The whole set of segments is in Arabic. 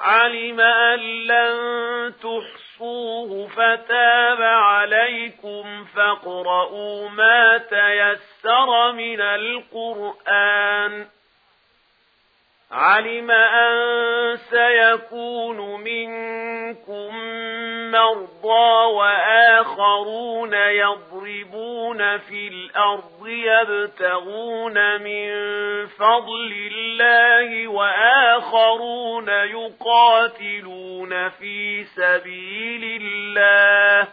عَلِمَ أَن لَّن تُحْصُوهُ فَتَابَ عَلَيْكُمْ فَاقْرَؤُوا مَا تَيَسَّرَ مِنَ الْقُرْآنِ. عَلِمَ أَن سَيَكُونُ مِنكُم مَّرْضَىٰ وَأَن وآخرون يضربون في الأرض يبتغون من فضل الله وآخرون يقاتلون في سبيل الله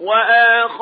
وآخرون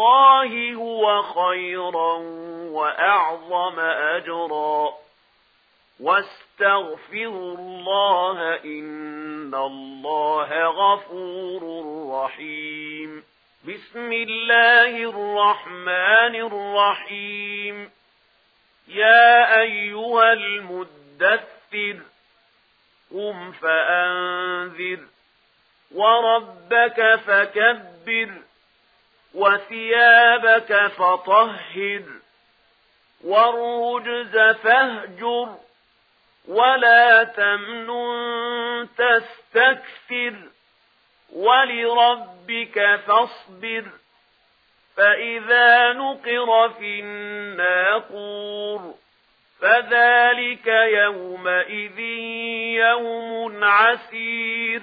الله هو خيرا وأعظم أجرا. واستغفروا الله إن الله غفور رحيم. بسم الله الرحمن الرحيم. يا أيها المدثر قم فأنذر وربك فكبر. وثيابك فطهر والرجز فاهجر ولا تمن تستكثر ولربك فاصبر فإذا نقر في الناقور فذلك يومئذ يوم عسير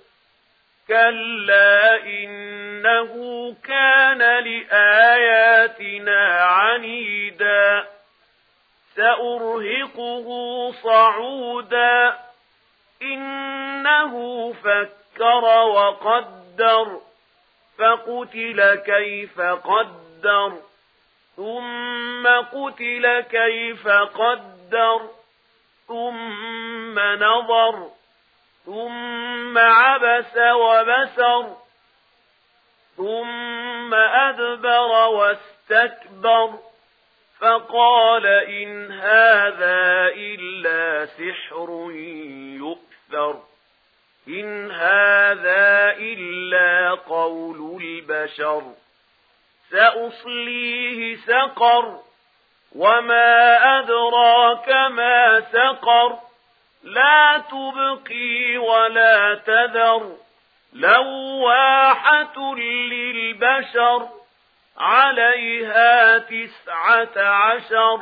كلا إنه كان لآياتنا عنيدا سأرهقه صعودا إنه فكر وقدر فقتل كيف قدر ثم قتل كيف قدر ثم نظر ثم عبس وبسر ثم أدبر واستكبر فقال إن هذا إلا سحر يؤثر إن هذا إلا قول البشر سأصليه سقر وما أدراك ما سقر. لا تبقي ولا تذر لواحة للبشر عليها تسعة عشر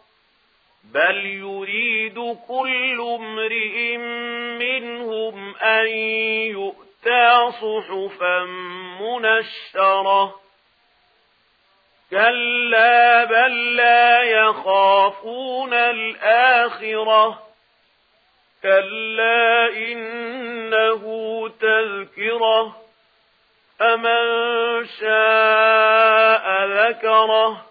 بل يريد كل امرئ منهم أن يؤتى صحفا منشرة كلا بل لا يخافون الآخرة كلا إنه تذكرة فمن شاء ذكره